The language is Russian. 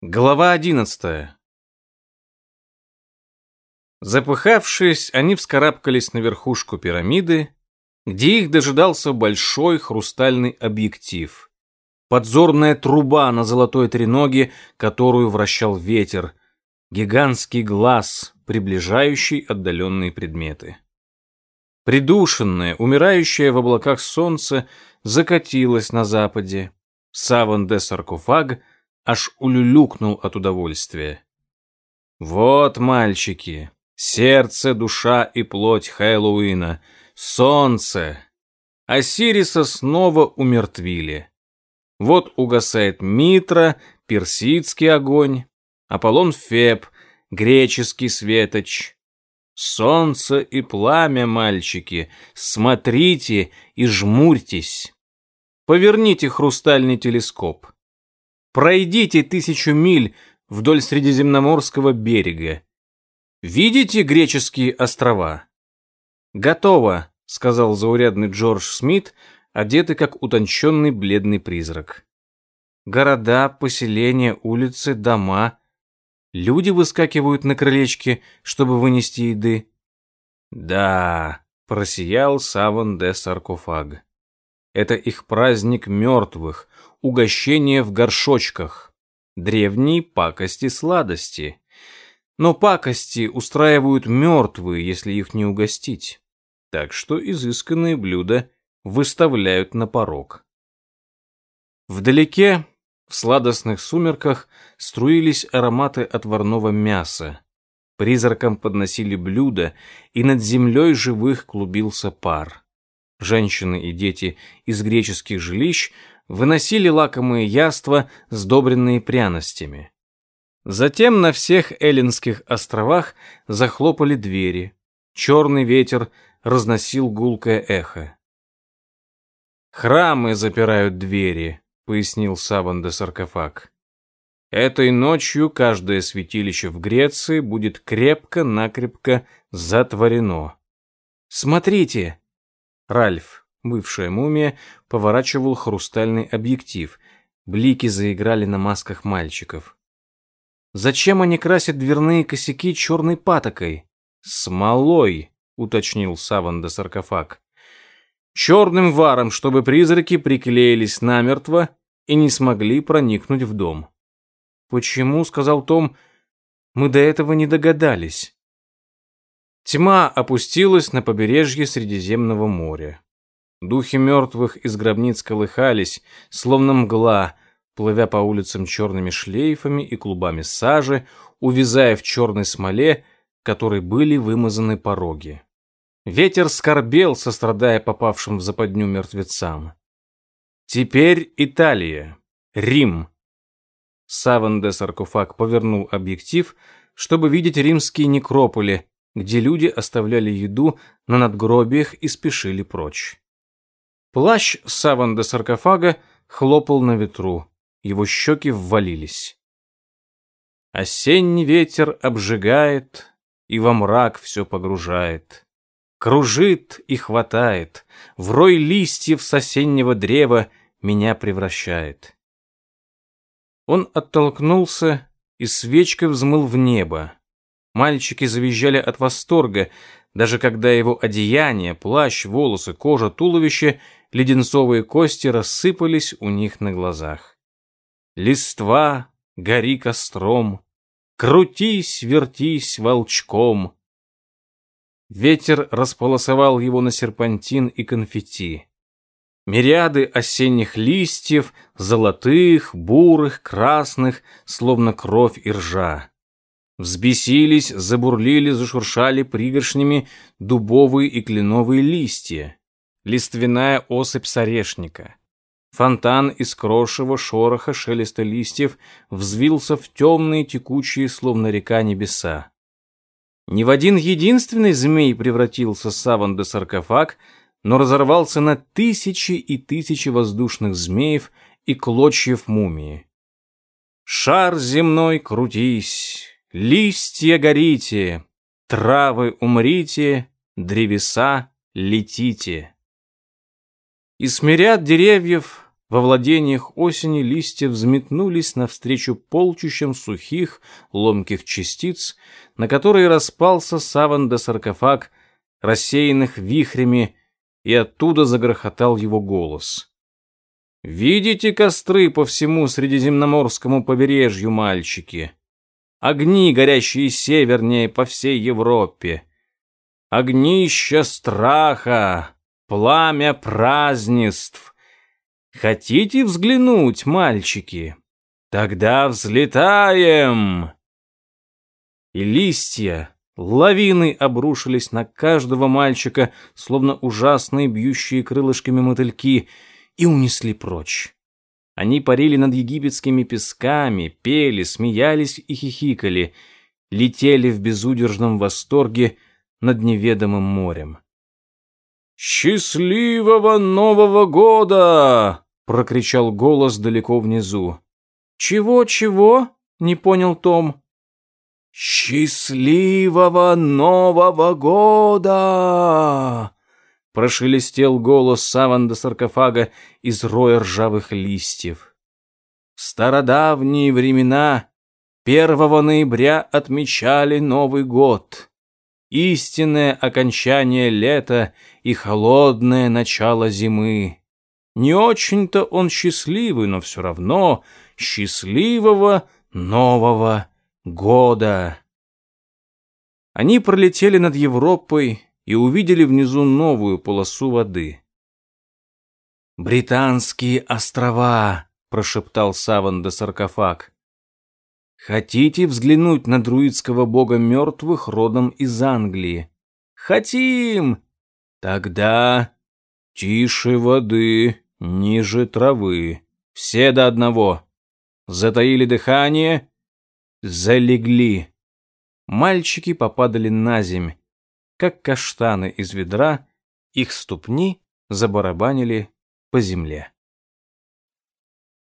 Глава одиннадцатая. Запыхавшись, они вскарабкались на верхушку пирамиды, где их дожидался большой хрустальный объектив. Подзорная труба на золотой треноге, которую вращал ветер. Гигантский глаз, приближающий отдаленные предметы. Придушенное, умирающее в облаках солнце закатилось на западе. Саван де саркофаг — аж улюлюкнул от удовольствия. Вот, мальчики, сердце, душа и плоть Хэллоуина, солнце. Осириса снова умертвили. Вот угасает Митра, персидский огонь, Аполлон Феб, греческий светоч. Солнце и пламя, мальчики, смотрите и жмурьтесь. Поверните хрустальный телескоп. Пройдите тысячу миль вдоль Средиземноморского берега. Видите греческие острова? Готово, сказал заурядный Джордж Смит, одетый как утонченный бледный призрак. Города, поселения, улицы, дома. Люди выскакивают на крылечке, чтобы вынести еды. Да, просиял Саван де Саркофаг. Это их праздник мертвых, угощение в горшочках, древние пакости-сладости. Но пакости устраивают мертвые, если их не угостить. Так что изысканные блюда выставляют на порог. Вдалеке, в сладостных сумерках, струились ароматы отварного мяса. Призракам подносили блюда, и над землей живых клубился пар. Женщины и дети из греческих жилищ выносили лакомые яства, сдобренные пряностями. Затем на всех Эллинских островах захлопали двери. Черный ветер разносил гулкое эхо. «Храмы запирают двери», — пояснил Саван де Саркофаг. «Этой ночью каждое святилище в Греции будет крепко-накрепко затворено». «Смотрите!» Ральф, Бывшая мумия поворачивал хрустальный объектив. Блики заиграли на масках мальчиков. «Зачем они красят дверные косяки черной патокой?» «Смолой», — уточнил Саван де саркофаг. «Черным варом, чтобы призраки приклеились намертво и не смогли проникнуть в дом». «Почему?» — сказал Том. «Мы до этого не догадались». Тьма опустилась на побережье Средиземного моря. Духи мертвых из гробниц колыхались, словно мгла, плывя по улицам черными шлейфами и клубами сажи, увязая в черной смоле, которой были вымазаны пороги. Ветер скорбел, сострадая попавшим в западню мертвецам. Теперь Италия, Рим. Саван де Саркофаг повернул объектив, чтобы видеть римские некрополи, где люди оставляли еду на надгробиях и спешили прочь. Плащ саван саркофага хлопал на ветру. Его щеки ввалились. Осенний ветер обжигает и во мрак все погружает. Кружит и хватает, в рой листьев с осеннего древа меня превращает. Он оттолкнулся и свечкой взмыл в небо. Мальчики завизжали от восторга, даже когда его одеяние, плащ, волосы, кожа, туловище — леденцовые кости рассыпались у них на глазах. Листва, гори костром, крутись, вертись волчком. Ветер располосовал его на серпантин и конфетти. Мириады осенних листьев, золотых, бурых, красных, словно кровь и ржа. Взбесились, забурлили, зашуршали пригоршнями дубовые и кленовые листья лиственная осыпь сорешника. Фонтан из крошева, шороха, шелеста листьев взвился в темные текучие, словно река, небеса. Ни в один единственный змей превратился саван де саркофаг, но разорвался на тысячи и тысячи воздушных змеев и клочьев мумии. Шар земной крутись, листья горите, травы умрите, древеса летите. Из мириад деревьев во владениях осени листья взметнулись навстречу полчищам сухих, ломких частиц, на которые распался саван де саркофаг, рассеянных вихрями, и оттуда загрохотал его голос. «Видите костры по всему Средиземноморскому побережью, мальчики? Огни, горящие севернее по всей Европе. Огнища страха, пламя празднеств. Хотите взглянуть, мальчики? Тогда взлетаем!» И листья, лавины обрушились на каждого мальчика, словно ужасные бьющие крылышками мотыльки, и унесли прочь. Они парили над египетскими песками, пели, смеялись и хихикали, летели в безудержном восторге над неведомым морем. «Счастливого Нового года!» — прокричал голос далеко внизу. «Чего-чего?» — не понял Том. «Счастливого Нового года!» Прошелестел голос саванда саркофага из роя ржавых листьев. В стародавние времена 1 ноября отмечали Новый год. Истинное окончание лета и холодное начало зимы. Не очень-то он счастливый, но все равно счастливого Нового года. Они пролетели над Европой, и увидели внизу новую полосу воды. «Британские острова!» — прошептал Саван де саркофаг. «Хотите взглянуть на друидского бога мертвых родом из Англии?» «Хотим!» «Тогда тише воды, ниже травы, все до одного. Затаили дыхание, залегли». Мальчики попадали на земь, как каштаны из ведра, их ступни забарабанили по земле.